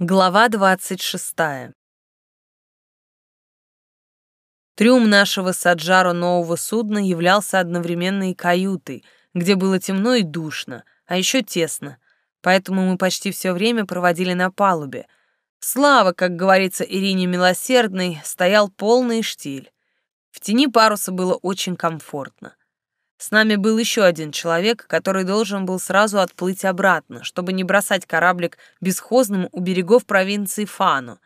Глава двадцать шестая. Трюм нашего Саджаро нового судна являлся одновременно и каютой, где было темно и душно, а еще тесно, поэтому мы почти все время проводили на палубе. Слава, как говорится Ирине Милосердной, стоял полный штиль. В тени паруса было очень комфортно. С нами был еще один человек, который должен был сразу отплыть обратно, чтобы не бросать кораблик бесхозным у берегов провинции Фану,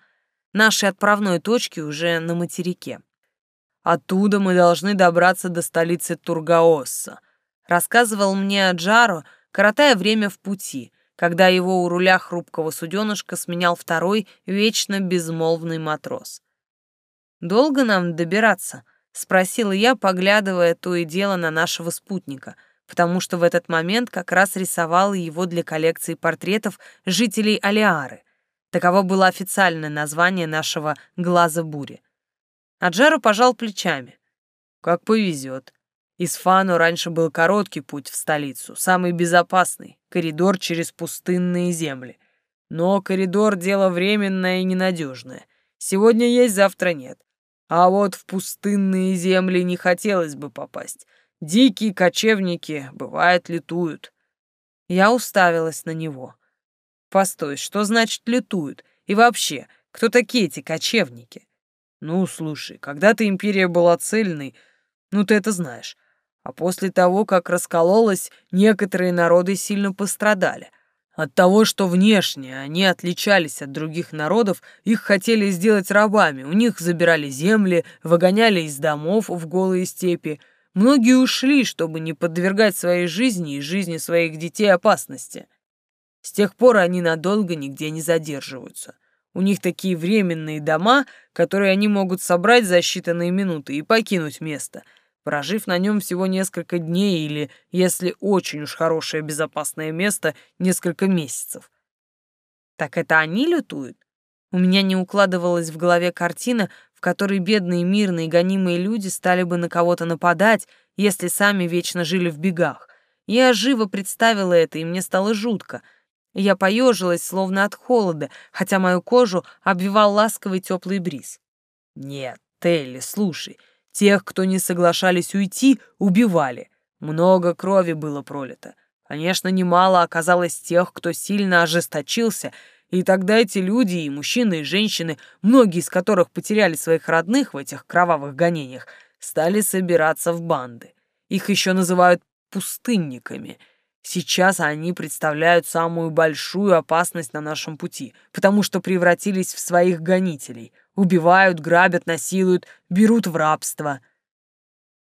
нашей отправной точки уже на материке. Оттуда мы должны добраться до столицы Тургаосса, рассказывал мне Аджаро, коротая время в пути, когда его у руля хрупкого суденышка сменял второй, вечно безмолвный матрос. «Долго нам добираться?» — спросила я, поглядывая то и дело на нашего спутника, потому что в этот момент как раз рисовала его для коллекции портретов жителей Алиары. Таково было официальное название нашего «Глаза бури». Аджару пожал плечами. «Как повезет. Из Фану раньше был короткий путь в столицу, самый безопасный, коридор через пустынные земли. Но коридор — дело временное и ненадежное. Сегодня есть, завтра нет. А вот в пустынные земли не хотелось бы попасть. Дикие кочевники, бывает, летуют. Я уставилась на него. Постой, что значит летуют? И вообще, кто такие эти кочевники? Ну, слушай, когда-то империя была цельной, ну ты это знаешь. А после того, как раскололась, некоторые народы сильно пострадали — от того, что внешне они отличались от других народов, их хотели сделать рабами, у них забирали земли, выгоняли из домов в голые степи. Многие ушли, чтобы не подвергать своей жизни и жизни своих детей опасности. С тех пор они надолго нигде не задерживаются. У них такие временные дома, которые они могут собрать за считанные минуты и покинуть место — прожив на нем всего несколько дней или, если очень уж хорошее безопасное место, несколько месяцев. Так это они лютуют? У меня не укладывалась в голове картина, в которой бедные мирные гонимые люди стали бы на кого-то нападать, если сами вечно жили в бегах. Я живо представила это, и мне стало жутко. Я поежилась, словно от холода, хотя мою кожу обвивал ласковый теплый бриз. «Нет, Телли, слушай, Тех, кто не соглашались уйти, убивали. Много крови было пролито. Конечно, немало оказалось тех, кто сильно ожесточился, и тогда эти люди, и мужчины, и женщины, многие из которых потеряли своих родных в этих кровавых гонениях, стали собираться в банды. Их еще называют пустынниками. Сейчас они представляют самую большую опасность на нашем пути, потому что превратились в своих гонителей — Убивают, грабят, насилуют, берут в рабство.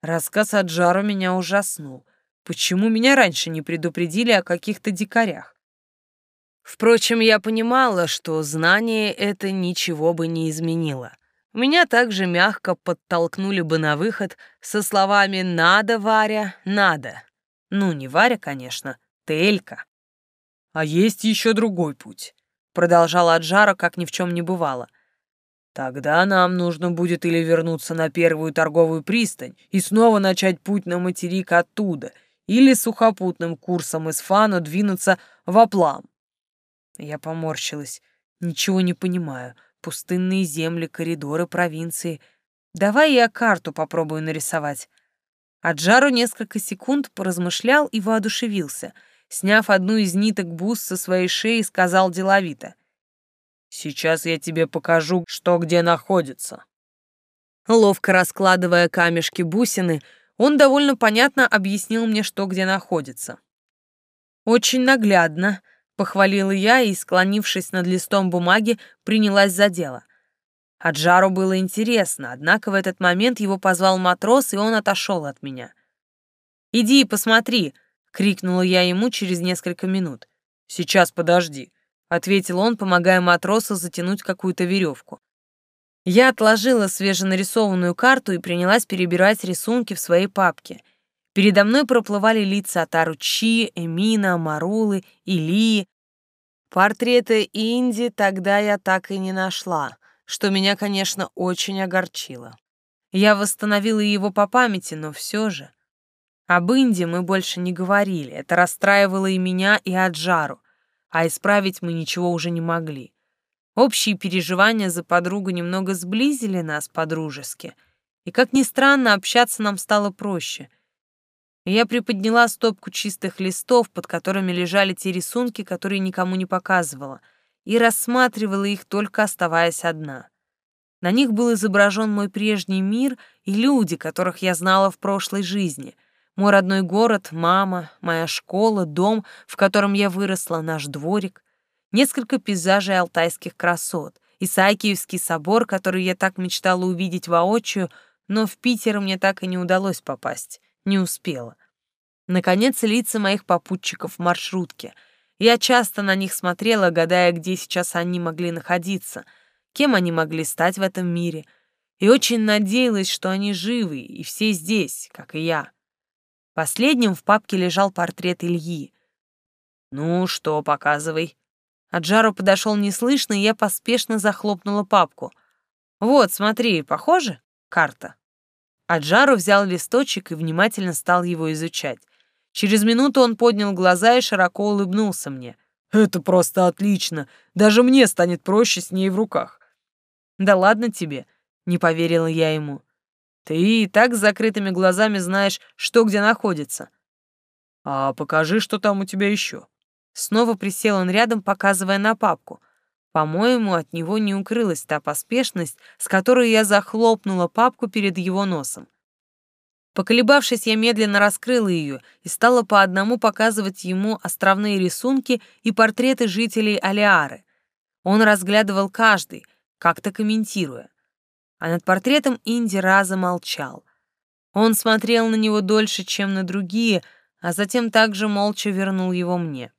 Рассказ от Жару меня ужаснул. Почему меня раньше не предупредили о каких-то дикарях? Впрочем, я понимала, что знание это ничего бы не изменило. Меня также мягко подтолкнули бы на выход со словами «надо, Варя, надо». Ну, не Варя, конечно, Телька. «А есть еще другой путь», — продолжала Аджара, как ни в чем не бывало. Тогда нам нужно будет или вернуться на первую торговую пристань и снова начать путь на материк оттуда, или сухопутным курсом из Фану двинуться в Аплам. Я поморщилась. Ничего не понимаю. Пустынные земли, коридоры, провинции. Давай я карту попробую нарисовать. Аджару несколько секунд поразмышлял и воодушевился. Сняв одну из ниток бус со своей шеи, сказал деловито — Сейчас я тебе покажу, что где находится». Ловко раскладывая камешки-бусины, он довольно понятно объяснил мне, что где находится. «Очень наглядно», — похвалила я и, склонившись над листом бумаги, принялась за дело. Аджару было интересно, однако в этот момент его позвал матрос, и он отошел от меня. «Иди и посмотри», — крикнула я ему через несколько минут. «Сейчас подожди», — ответил он, помогая матросу затянуть какую-то веревку. Я отложила свеженарисованную карту и принялась перебирать рисунки в своей папке. Передо мной проплывали лица Атару Чи, Эмина, Марулы, Илии. Портреты Инди тогда я так и не нашла, что меня, конечно, очень огорчило. Я восстановила его по памяти, но все же... Об Инди мы больше не говорили, это расстраивало и меня, и Аджару а исправить мы ничего уже не могли. Общие переживания за подругу немного сблизили нас по-дружески, и, как ни странно, общаться нам стало проще. Я приподняла стопку чистых листов, под которыми лежали те рисунки, которые никому не показывала, и рассматривала их, только оставаясь одна. На них был изображен мой прежний мир и люди, которых я знала в прошлой жизни. Мой родной город, мама, моя школа, дом, в котором я выросла, наш дворик несколько пейзажей алтайских красот, Исаакиевский собор, который я так мечтала увидеть воочию, но в Питер мне так и не удалось попасть, не успела. Наконец, лица моих попутчиков в маршрутке. Я часто на них смотрела, гадая, где сейчас они могли находиться, кем они могли стать в этом мире, и очень надеялась, что они живы, и все здесь, как и я. Последним в папке лежал портрет Ильи. «Ну что, показывай», Аджару подошел неслышно, и я поспешно захлопнула папку. «Вот, смотри, похоже? Карта». Аджару взял листочек и внимательно стал его изучать. Через минуту он поднял глаза и широко улыбнулся мне. «Это просто отлично! Даже мне станет проще с ней в руках!» «Да ладно тебе!» — не поверила я ему. «Ты и так с закрытыми глазами знаешь, что где находится». «А покажи, что там у тебя еще». Снова присел он рядом, показывая на папку. По-моему, от него не укрылась та поспешность, с которой я захлопнула папку перед его носом. Поколебавшись, я медленно раскрыла ее и стала по одному показывать ему островные рисунки и портреты жителей Алиары. Он разглядывал каждый, как-то комментируя. А над портретом Инди раза молчал. Он смотрел на него дольше, чем на другие, а затем также молча вернул его мне.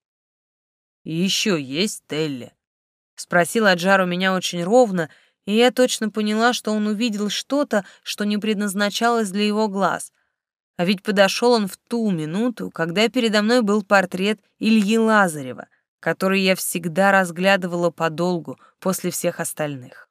Еще есть Телли?» — спросил Аджар у меня очень ровно, и я точно поняла, что он увидел что-то, что не предназначалось для его глаз. А ведь подошел он в ту минуту, когда передо мной был портрет Ильи Лазарева, который я всегда разглядывала подолгу после всех остальных.